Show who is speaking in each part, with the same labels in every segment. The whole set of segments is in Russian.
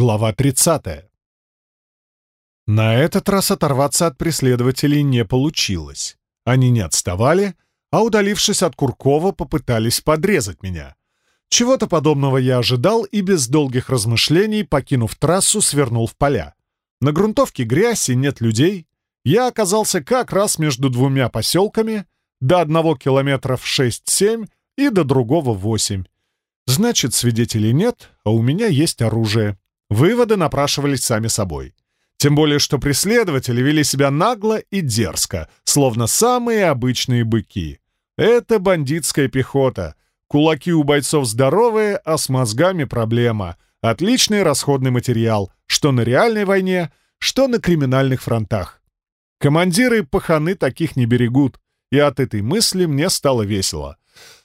Speaker 1: Глава 30. На этот раз оторваться от преследователей не получилось. Они не отставали, а, удалившись от Куркова, попытались подрезать меня. Чего-то подобного я ожидал и без долгих размышлений, покинув трассу, свернул в поля. На грунтовке грязь и нет людей. Я оказался как раз между двумя поселками, до одного километров 6-7 и до другого 8. Значит, свидетелей нет, а у меня есть оружие. Выводы напрашивались сами собой. Тем более, что преследователи вели себя нагло и дерзко, словно самые обычные быки. Это бандитская пехота. Кулаки у бойцов здоровые, а с мозгами проблема. Отличный расходный материал, что на реальной войне, что на криминальных фронтах. Командиры паханы таких не берегут, и от этой мысли мне стало весело.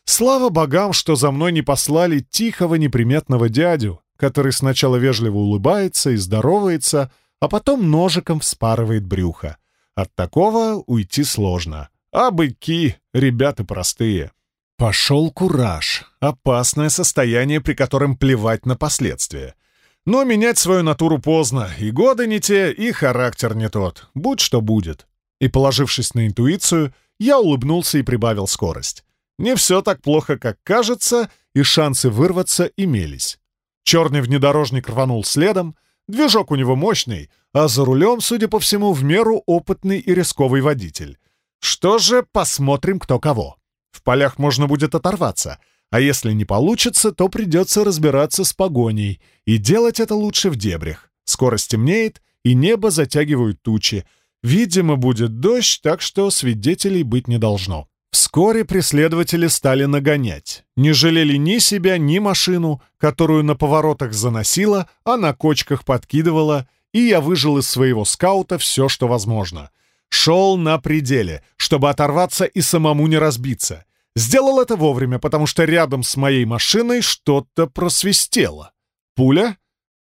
Speaker 1: Слава богам, что за мной не послали тихого неприметного дядю, который сначала вежливо улыбается и здоровается, а потом ножиком вспарывает брюхо. От такого уйти сложно. А быки — ребята простые. Пошел кураж. Опасное состояние, при котором плевать на последствия. Но менять свою натуру поздно. И годы не те, и характер не тот. Будь что будет. И, положившись на интуицию, я улыбнулся и прибавил скорость. Не все так плохо, как кажется, и шансы вырваться имелись. Черный внедорожник рванул следом, Движок у него мощный, а за рулем, судя по всему, в меру опытный и рисковый водитель. Что же, посмотрим, кто кого. В полях можно будет оторваться, а если не получится, то придется разбираться с погоней, и делать это лучше в дебрях. Скоро стемнеет, и небо затягивают тучи. Видимо, будет дождь, так что свидетелей быть не должно. Вскоре преследователи стали нагонять. Не жалели ни себя, ни машину, которую на поворотах заносила, а на кочках подкидывала, и я выжил из своего скаута все, что возможно. Шел на пределе, чтобы оторваться и самому не разбиться. Сделал это вовремя, потому что рядом с моей машиной что-то просвистело. Пуля?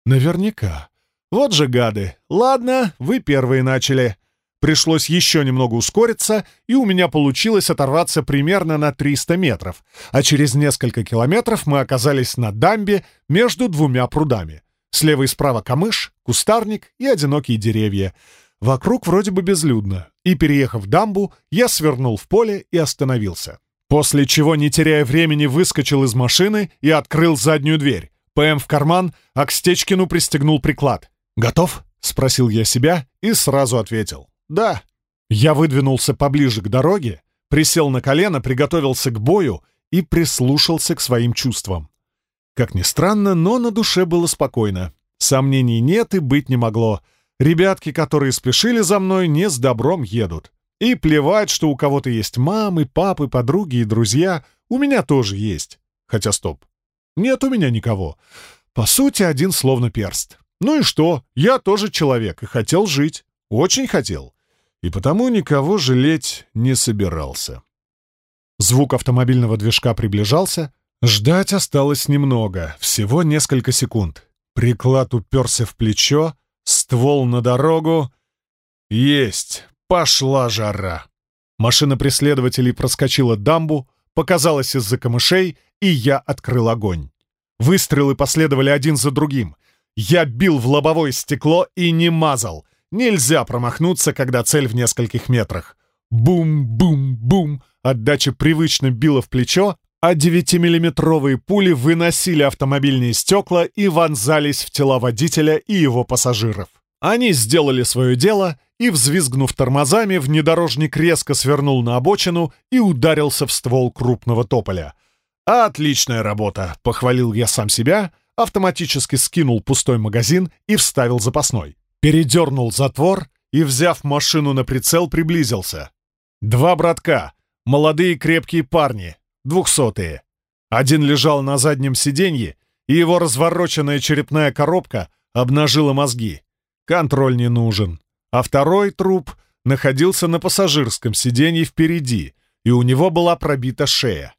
Speaker 1: Наверняка. Вот же гады. Ладно, вы первые начали. Пришлось еще немного ускориться, и у меня получилось оторваться примерно на 300 метров, а через несколько километров мы оказались на дамбе между двумя прудами. Слева и справа камыш, кустарник и одинокие деревья. Вокруг вроде бы безлюдно, и, переехав дамбу, я свернул в поле и остановился. После чего, не теряя времени, выскочил из машины и открыл заднюю дверь. ПМ в карман, а к Стечкину пристегнул приклад. «Готов?» — спросил я себя и сразу ответил. «Да». Я выдвинулся поближе к дороге, присел на колено, приготовился к бою и прислушался к своим чувствам. Как ни странно, но на душе было спокойно. Сомнений нет и быть не могло. Ребятки, которые спешили за мной, не с добром едут. И плевать, что у кого-то есть мамы, папы, подруги и друзья. У меня тоже есть. Хотя стоп. Нет у меня никого. По сути, один словно перст. Ну и что? Я тоже человек и хотел жить. Очень хотел и потому никого жалеть не собирался. Звук автомобильного движка приближался. Ждать осталось немного, всего несколько секунд. Приклад уперся в плечо, ствол на дорогу. Есть! Пошла жара! Машина преследователей проскочила дамбу, показалась из-за камышей, и я открыл огонь. Выстрелы последовали один за другим. Я бил в лобовое стекло и не мазал — Нельзя промахнуться, когда цель в нескольких метрах. Бум-бум-бум! Отдача привычно била в плечо, а 9-миллиметровые пули выносили автомобильные стекла и вонзались в тела водителя и его пассажиров. Они сделали свое дело, и, взвизгнув тормозами, внедорожник резко свернул на обочину и ударился в ствол крупного тополя. «Отличная работа!» — похвалил я сам себя, автоматически скинул пустой магазин и вставил запасной передернул затвор и, взяв машину на прицел, приблизился. Два братка, молодые крепкие парни, двухсотые. Один лежал на заднем сиденье, и его развороченная черепная коробка обнажила мозги. Контроль не нужен. А второй труп находился на пассажирском сиденье впереди, и у него была пробита шея.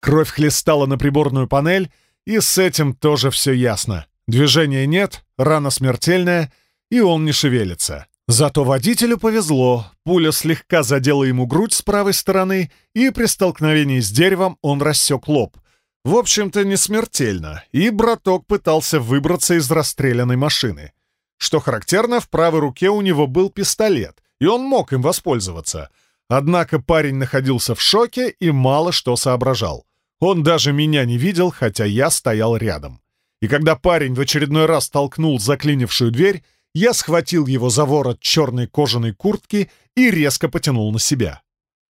Speaker 1: Кровь хлестала на приборную панель, и с этим тоже все ясно. Движения нет, рана смертельная — и он не шевелится. Зато водителю повезло, пуля слегка задела ему грудь с правой стороны, и при столкновении с деревом он рассек лоб. В общем-то, не смертельно, и браток пытался выбраться из расстрелянной машины. Что характерно, в правой руке у него был пистолет, и он мог им воспользоваться. Однако парень находился в шоке и мало что соображал. Он даже меня не видел, хотя я стоял рядом. И когда парень в очередной раз толкнул заклинившую дверь, я схватил его за ворот черной кожаной куртки и резко потянул на себя.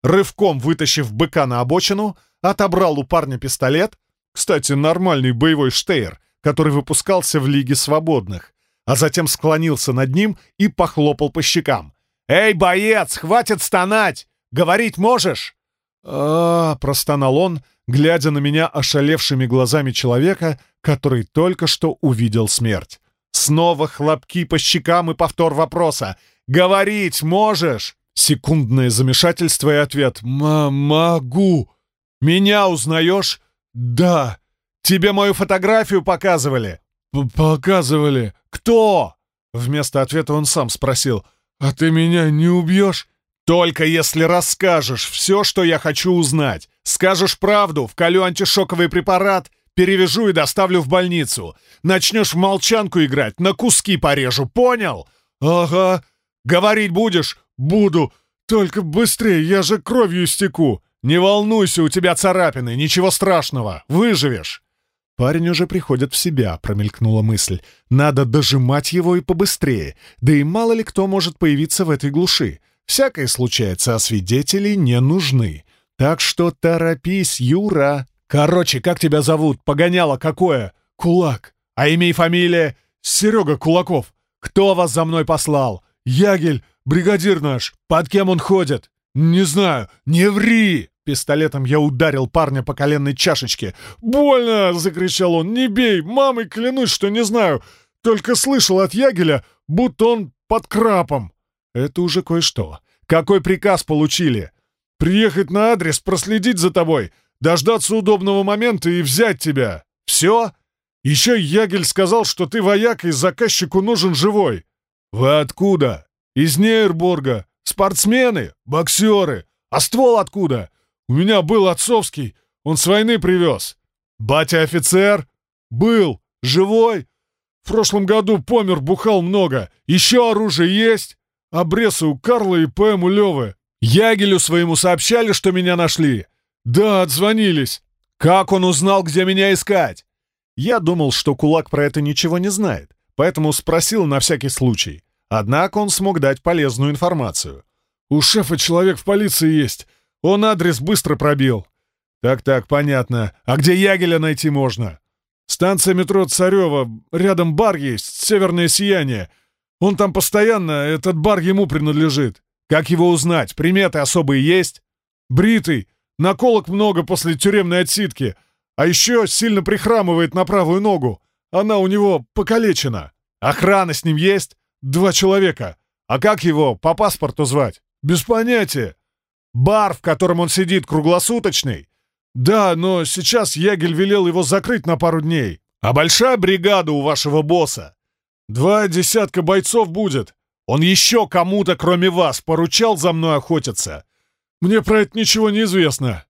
Speaker 1: Рывком вытащив быка на обочину, отобрал у парня пистолет, кстати, нормальный боевой штейр, который выпускался в Лиге Свободных, а затем склонился над ним и похлопал по щекам. «Эй, боец, хватит стонать! Говорить можешь?» а, -а, -а простонал он, глядя на меня ошалевшими глазами человека, который только что увидел смерть. Снова хлопки по щекам и повтор вопроса. «Говорить можешь?» Секундное замешательство и ответ «Могу». «Меня узнаешь?» «Да». «Тебе мою фотографию показывали?» П «Показывали». «Кто?» Вместо ответа он сам спросил. «А ты меня не убьешь?» «Только если расскажешь все, что я хочу узнать. Скажешь правду, вколю антишоковый препарат, перевяжу и доставлю в больницу. Начнешь в молчанку играть, на куски порежу, понял?» «Ага». «Говорить будешь?» «Буду. Только быстрее, я же кровью истеку. Не волнуйся, у тебя царапины, ничего страшного, выживешь». «Парень уже приходит в себя», — промелькнула мысль. «Надо дожимать его и побыстрее. Да и мало ли кто может появиться в этой глуши. Всякое случается, а свидетели не нужны. Так что торопись, Юра. Короче, как тебя зовут? Погоняло какое? Кулак. А имя и фамилия? Серега Кулаков. Кто вас за мной послал? Ягель, бригадир наш. Под кем он ходит? Не знаю. Не ври!» Пистолетом я ударил парня по коленной чашечке. «Больно!» — закричал он. «Не бей! Мамой клянусь, что не знаю! Только слышал от Ягеля, будто он под крапом!» «Это уже кое-что. Какой приказ получили?» «Приехать на адрес, проследить за тобой, дождаться удобного момента и взять тебя. Все? Еще Ягель сказал, что ты вояк и заказчику нужен живой. Вы откуда? Из Нейрбурга. Спортсмены? Боксеры. А ствол откуда? У меня был отцовский, он с войны привез. Батя офицер? Был. Живой? В прошлом году помер, бухал много. Еще оружие есть? Обрез у Карла и ПМ у Левы. Ягелю своему сообщали, что меня нашли? Да, отзвонились. Как он узнал, где меня искать? Я думал, что кулак про это ничего не знает, поэтому спросил на всякий случай. Однако он смог дать полезную информацию. «У шефа человек в полиции есть. Он адрес быстро пробил. Так-так, понятно. А где Ягеля найти можно? Станция метро Царева. Рядом бар есть, Северное Сияние. Он там постоянно, этот бар ему принадлежит. Как его узнать? Приметы особые есть? Бритый. Наколок много после тюремной отсидки. А еще сильно прихрамывает на правую ногу. Она у него покалечена. Охрана с ним есть? Два человека. А как его по паспорту звать? Без понятия. Бар, в котором он сидит, круглосуточный? Да, но сейчас Ягель велел его закрыть на пару дней. А большая бригада у вашего босса? Два десятка бойцов будет. Он еще кому-то, кроме вас, поручал за мной охотиться. Мне про это ничего не известно.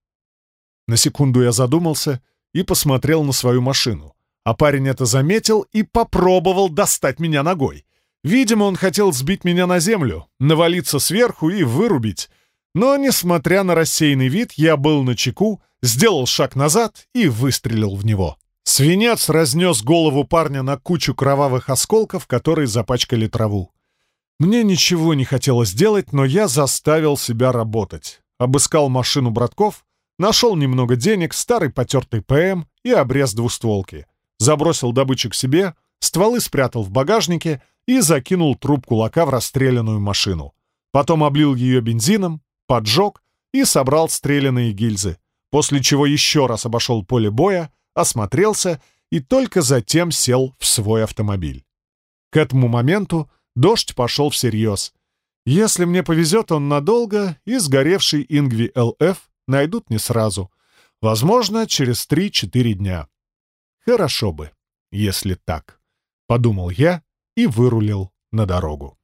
Speaker 1: На секунду я задумался и посмотрел на свою машину. А парень это заметил и попробовал достать меня ногой. Видимо, он хотел сбить меня на землю, навалиться сверху и вырубить. Но, несмотря на рассеянный вид, я был на чеку, сделал шаг назад и выстрелил в него. Свинец разнес голову парня на кучу кровавых осколков, которые запачкали траву. Мне ничего не хотелось делать, но я заставил себя работать. Обыскал машину братков, нашел немного денег, старый потертый ПМ и обрез двустволки. Забросил добычу к себе, стволы спрятал в багажнике и закинул труп кулака в расстрелянную машину. Потом облил ее бензином, поджег и собрал стрелянные гильзы, после чего еще раз обошел поле боя, осмотрелся и только затем сел в свой автомобиль. К этому моменту дождь пошел всерьез. Если мне повезет, он надолго, и сгоревший Ингви ЛФ найдут не сразу. Возможно, через 3-4 дня. Хорошо бы, если так, — подумал я и вырулил на дорогу.